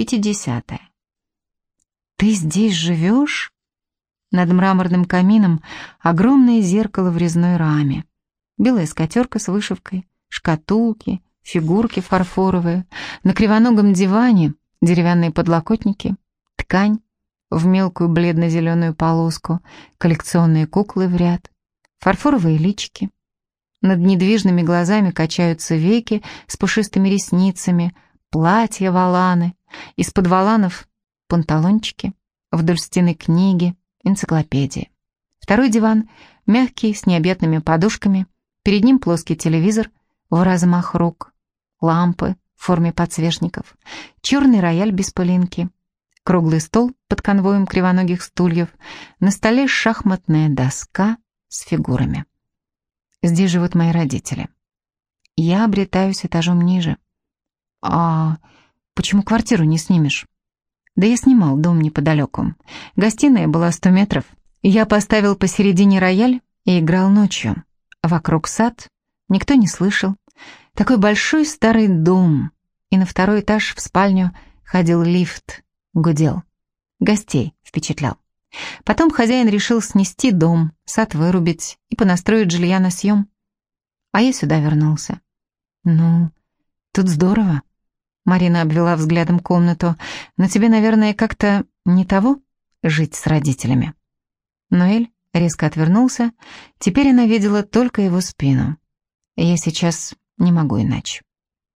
пятидесятая. «Ты здесь живешь?» Над мраморным камином огромное зеркало в резной раме. Белая скатерка с вышивкой, шкатулки, фигурки фарфоровые. На кривоногом диване деревянные подлокотники, ткань в мелкую бледно-зеленую полоску, коллекционные куклы в ряд, фарфоровые личики. Над недвижными глазами качаются веки с пушистыми ресницами, платья-валаны, из-под валанов панталончики, вдоль стены книги, энциклопедии. Второй диван, мягкий, с необъятными подушками, перед ним плоский телевизор в размах рук, лампы в форме подсвечников, черный рояль без пылинки, круглый стол под конвоем кривоногих стульев, на столе шахматная доска с фигурами. Здесь живут мои родители. Я обретаюсь этажом ниже. А почему квартиру не снимешь? Да я снимал дом неподалеку. Гостиная была сто метров. Я поставил посередине рояль и играл ночью. Вокруг сад, никто не слышал. Такой большой старый дом. И на второй этаж в спальню ходил лифт, гудел. Гостей впечатлял. Потом хозяин решил снести дом, сад вырубить и понастроить жилья на съем. А я сюда вернулся. Ну, тут здорово. Марина обвела взглядом комнату. Но тебе, наверное, как-то не того жить с родителями. Ноэль резко отвернулся. Теперь она видела только его спину. Я сейчас не могу иначе.